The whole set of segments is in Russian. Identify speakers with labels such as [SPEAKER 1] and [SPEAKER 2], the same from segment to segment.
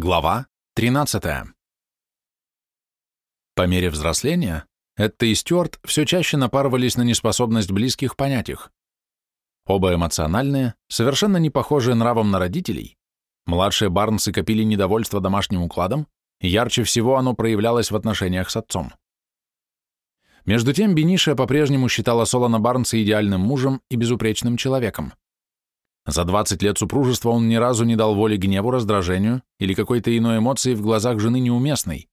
[SPEAKER 1] Глава 13. По мере взросления Этта и Стюарт все чаще напарывались на неспособность близких понять их. Оба эмоциональные, совершенно не похожие нравом на родителей, младшие Барнсы копили недовольство домашним укладом, и ярче всего оно проявлялось в отношениях с отцом. Между тем Бениша по-прежнему считала Солона Барнса идеальным мужем и безупречным человеком. За 20 лет супружества он ни разу не дал воли гневу, раздражению или какой-то иной эмоции в глазах жены неуместной.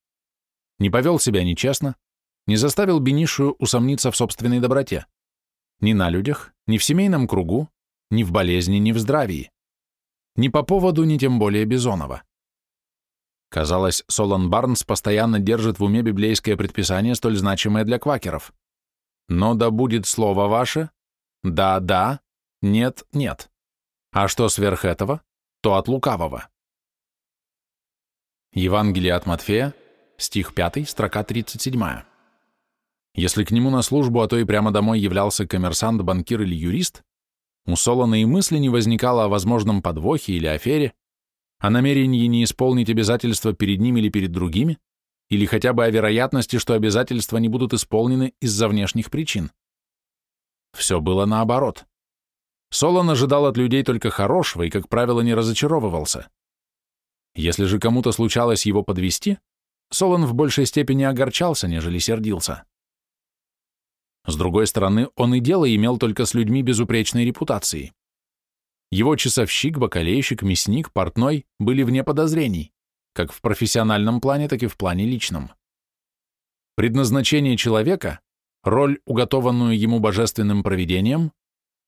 [SPEAKER 1] Не повел себя нечестно, не заставил Бенишию усомниться в собственной доброте. Ни на людях, ни в семейном кругу, ни в болезни, ни в здравии. Ни по поводу, ни тем более Бизонова. Казалось, Солон Барнс постоянно держит в уме библейское предписание, столь значимое для квакеров. «Но да будет слово ваше, да, да, нет, нет». А что сверх этого, то от лукавого. Евангелие от Матфея, стих 5, строка 37. Если к нему на службу, а то и прямо домой являлся коммерсант, банкир или юрист, у Солона и мысли не возникало о возможном подвохе или афере, о намерении не исполнить обязательства перед ним или перед другими, или хотя бы о вероятности, что обязательства не будут исполнены из-за внешних причин. Все было наоборот. Солон ожидал от людей только хорошего и, как правило, не разочаровывался. Если же кому-то случалось его подвести, Солон в большей степени огорчался, нежели сердился. С другой стороны, он и дело имел только с людьми безупречной репутацией. Его часовщик, бакалейщик, мясник, портной были вне подозрений, как в профессиональном плане, так и в плане личном. Предназначение человека, роль, уготованную ему божественным провидением,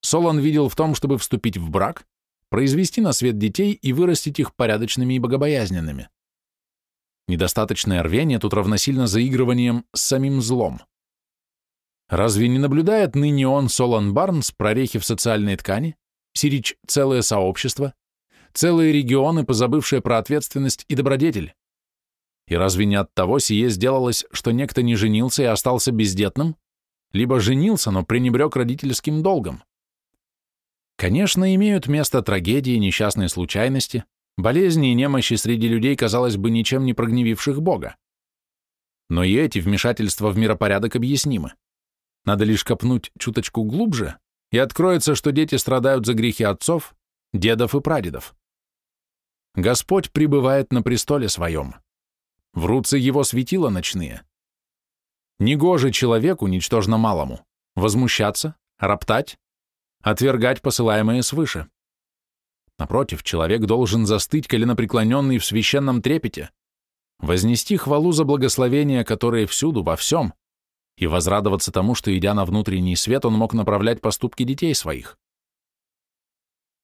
[SPEAKER 1] Солон видел в том, чтобы вступить в брак, произвести на свет детей и вырастить их порядочными и богобоязненными. Недостаточное рвение тут равносильно заигрыванием с самим злом. Разве не наблюдает ныне он, Солон Барнс, прорехи в социальной ткани, сирич целое сообщество, целые регионы, позабывшие про ответственность и добродетель? И разве не от того сие сделалось, что некто не женился и остался бездетным, либо женился, но пренебрег родительским долгом? Конечно, имеют место трагедии, несчастные случайности, болезни и немощи среди людей, казалось бы, ничем не прогневивших Бога. Но и эти вмешательства в миропорядок объяснимы. Надо лишь копнуть чуточку глубже, и откроется, что дети страдают за грехи отцов, дедов и прадедов. Господь пребывает на престоле своем. Врутся его светила ночные. Негоже человеку, ничтожно малому, возмущаться, роптать, отвергать посылаемое свыше. Напротив, человек должен застыть коленопреклоненный в священном трепете, вознести хвалу за благословения, которые всюду, во всем, и возрадоваться тому, что, идя на внутренний свет, он мог направлять поступки детей своих.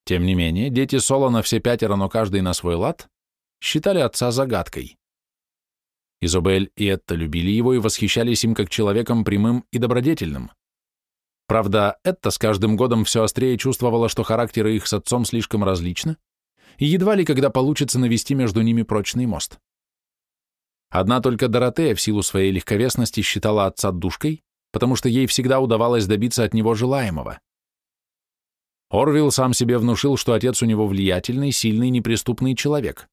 [SPEAKER 1] Тем не менее, дети Солона все пятеро, но каждый на свой лад, считали отца загадкой. Изобель и Этта любили его и восхищались им как человеком прямым и добродетельным. Правда, это с каждым годом все острее чувствовала, что характеры их с отцом слишком различны, и едва ли когда получится навести между ними прочный мост. Одна только Доротея в силу своей легковесности считала отца душкой, потому что ей всегда удавалось добиться от него желаемого. Орвилл сам себе внушил, что отец у него влиятельный, сильный, неприступный человек.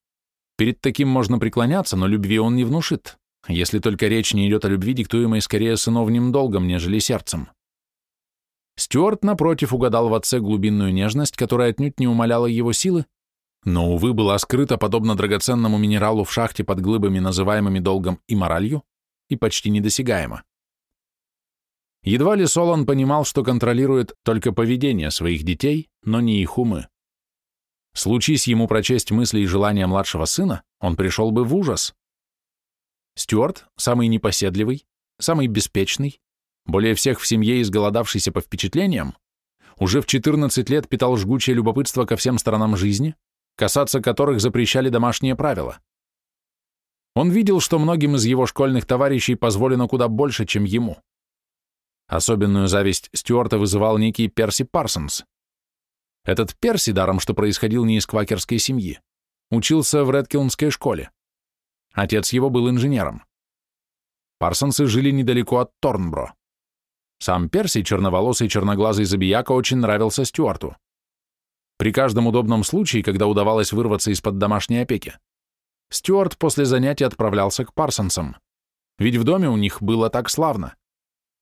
[SPEAKER 1] Перед таким можно преклоняться, но любви он не внушит, если только речь не идет о любви, диктуемой скорее сыновним долгом, нежели сердцем. Стюарт, напротив, угадал в отце глубинную нежность, которая отнюдь не умаляла его силы, но, увы, была скрыта, подобно драгоценному минералу в шахте под глыбами, называемыми долгом и моралью, и почти недосягаема. Едва ли Солон понимал, что контролирует только поведение своих детей, но не их умы. Случись ему прочесть мысли и желания младшего сына, он пришел бы в ужас. Стюарт, самый непоседливый, самый беспечный, более всех в семье изголодавшийся по впечатлениям, уже в 14 лет питал жгучее любопытство ко всем сторонам жизни, касаться которых запрещали домашние правила. Он видел, что многим из его школьных товарищей позволено куда больше, чем ему. Особенную зависть Стюарта вызывал некий Перси Парсонс. Этот Перси, даром что происходил не из квакерской семьи, учился в Редкилнской школе. Отец его был инженером. Парсонсы жили недалеко от Торнбро. Сам Перси, черноволосый черноглазый забияка, очень нравился Стюарту. При каждом удобном случае, когда удавалось вырваться из-под домашней опеки, Стюарт после занятий отправлялся к Парсонсам. Ведь в доме у них было так славно.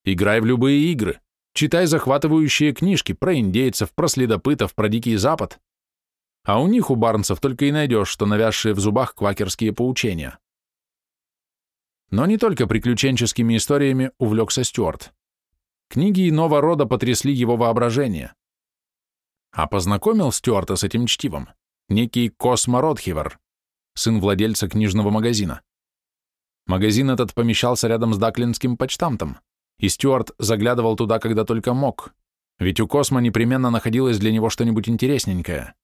[SPEAKER 1] Играй в любые игры, читай захватывающие книжки про индейцев, про следопытов, про Дикий Запад. А у них, у Барнсов, только и найдешь, что навязшие в зубах квакерские поучения. Но не только приключенческими историями увлекся Стюарт. Книги иного рода потрясли его воображение. А познакомил Стюарта с этим чтивом некий Космо Ротхивер, сын владельца книжного магазина. Магазин этот помещался рядом с Даклинским почтамтом, и Стюарт заглядывал туда, когда только мог, ведь у Космо непременно находилось для него что-нибудь интересненькое.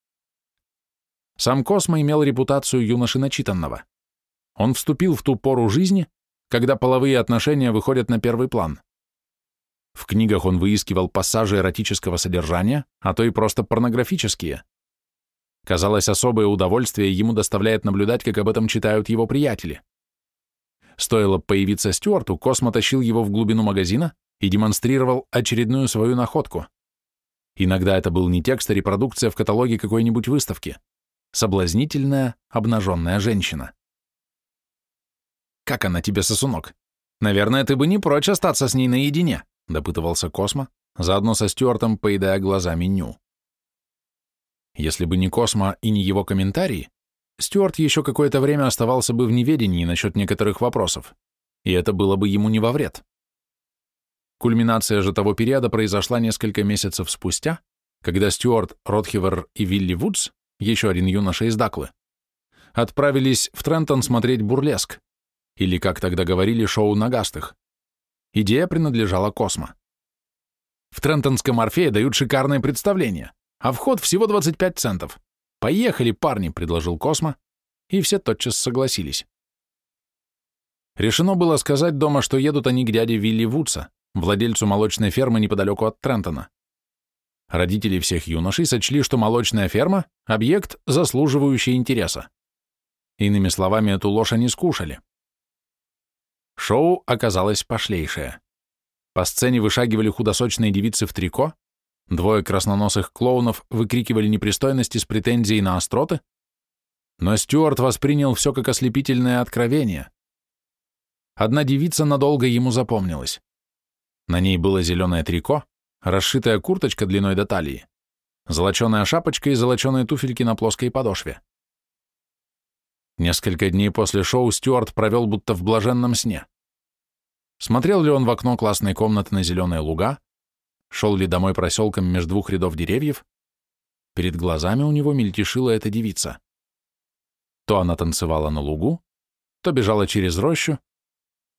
[SPEAKER 1] Сам Космо имел репутацию юноши начитанного. Он вступил в ту пору жизни, когда половые отношения выходят на первый план. В книгах он выискивал пассажи эротического содержания, а то и просто порнографические. Казалось, особое удовольствие ему доставляет наблюдать, как об этом читают его приятели. Стоило появиться Стюарту, Космо тащил его в глубину магазина и демонстрировал очередную свою находку. Иногда это был не текст, а репродукция в каталоге какой-нибудь выставки. Соблазнительная, обнаженная женщина. «Как она тебе, сосунок? Наверное, ты бы не прочь остаться с ней наедине», — допытывался Космо, заодно со Стюартом поедая глазами Ню. Если бы не Космо и не его комментарии, Стюарт еще какое-то время оставался бы в неведении насчет некоторых вопросов, и это было бы ему не во вред. Кульминация же того периода произошла несколько месяцев спустя, когда Стюарт, Ротхивер и Вилли Вудс, еще один юноша из Даклы, отправились в Трентон смотреть бурлеск, или, как тогда говорили, шоу нагастых. Идея принадлежала Космо. В Трентонском Орфее дают шикарное представление а вход всего 25 центов. Поехали, парни, предложил Космо, и все тотчас согласились. Решено было сказать дома, что едут они к дяде Вилли Вудса, владельцу молочной фермы неподалеку от Трентона. Родители всех юношей сочли, что молочная ферма – объект, заслуживающий интереса. Иными словами, эту ложь они скушали. Шоу оказалось пошлейшее. По сцене вышагивали худосочные девицы в трико, Двое красноносых клоунов выкрикивали непристойности с претензией на остроты, но Стюарт воспринял все как ослепительное откровение. Одна девица надолго ему запомнилась. На ней было зеленое трико, расшитая курточка длиной до талии, золоченая шапочка и золоченые туфельки на плоской подошве. Несколько дней после шоу Стюарт провел будто в блаженном сне. Смотрел ли он в окно классной комнаты на зеленые луга, шел ли домой проселком между двух рядов деревьев, перед глазами у него мельтешила эта девица. То она танцевала на лугу, то бежала через рощу,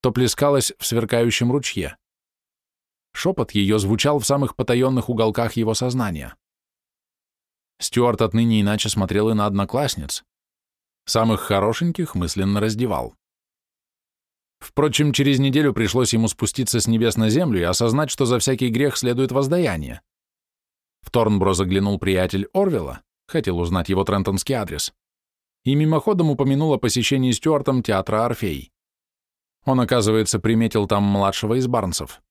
[SPEAKER 1] то плескалась в сверкающем ручье. Шепот ее звучал в самых потаенных уголках его сознания. Стюарт отныне иначе смотрел и на одноклассниц. Самых хорошеньких мысленно раздевал. Впрочем, через неделю пришлось ему спуститься с небес на землю и осознать, что за всякий грех следует воздаяние. В Торнбро заглянул приятель Орвела, хотел узнать его трентонский адрес, и мимоходом упомянул о посещении Стюартом театра «Орфей». Он, оказывается, приметил там младшего из Барнсов.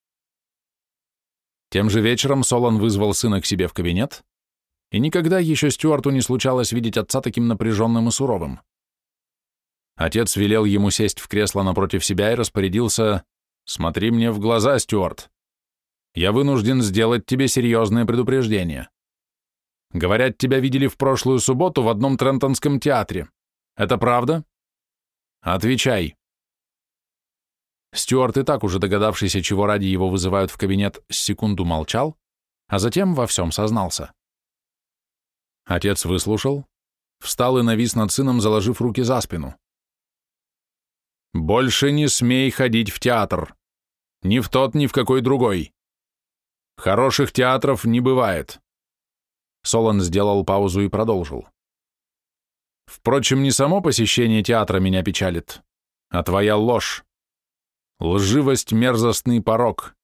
[SPEAKER 1] Тем же вечером Солон вызвал сына к себе в кабинет, и никогда еще Стюарту не случалось видеть отца таким напряженным и суровым. Отец велел ему сесть в кресло напротив себя и распорядился «Смотри мне в глаза, Стюарт. Я вынужден сделать тебе серьезное предупреждение. Говорят, тебя видели в прошлую субботу в одном Трентонском театре. Это правда? Отвечай». Стюарт и так уже догадавшийся, чего ради его вызывают в кабинет, секунду молчал, а затем во всем сознался. Отец выслушал, встал и навис над сыном, заложив руки за спину. Больше не смей ходить в театр. Ни в тот, ни в какой другой. Хороших театров не бывает. Солон сделал паузу и продолжил. Впрочем, не само посещение театра меня печалит, а твоя ложь. Лживость — мерзостный порог.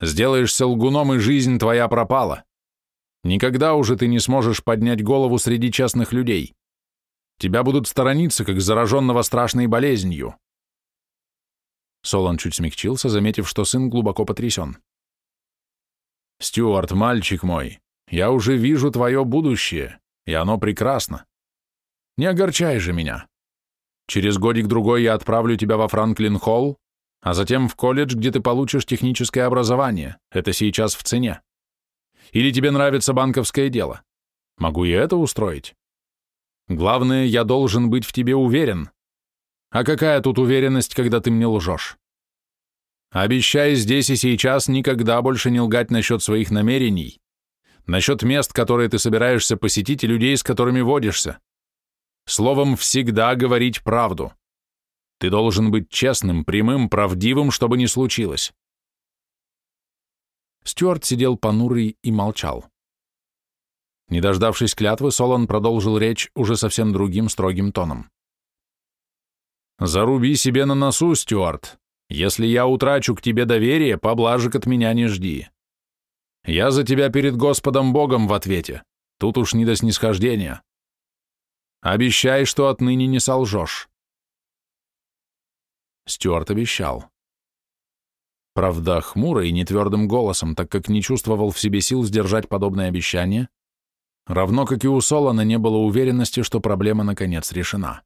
[SPEAKER 1] Сделаешься лгуном, и жизнь твоя пропала. Никогда уже ты не сможешь поднять голову среди честных людей. Тебя будут сторониться, как зараженного страшной болезнью. Солон чуть смягчился, заметив, что сын глубоко потрясен. «Стюарт, мальчик мой, я уже вижу твое будущее, и оно прекрасно. Не огорчай же меня. Через годик-другой я отправлю тебя во Франклин-Холл, а затем в колледж, где ты получишь техническое образование. Это сейчас в цене. Или тебе нравится банковское дело? Могу и это устроить. Главное, я должен быть в тебе уверен. А какая тут уверенность, когда ты мне лжешь? Обещай здесь и сейчас никогда больше не лгать насчет своих намерений, насчет мест, которые ты собираешься посетить, и людей, с которыми водишься. Словом, всегда говорить правду. Ты должен быть честным, прямым, правдивым, чтобы не случилось. Стюарт сидел понурый и молчал. Не дождавшись клятвы, Солон продолжил речь уже совсем другим строгим тоном. «Заруби себе на носу, Стюарт. Если я утрачу к тебе доверие, поблажек от меня не жди. Я за тебя перед Господом Богом в ответе. Тут уж не до снисхождения. Обещай, что отныне не солжешь». Стюарт обещал. Правда, хмуро и нетвердым голосом, так как не чувствовал в себе сил сдержать подобное обещание, равно как и у Солона не было уверенности, что проблема наконец решена.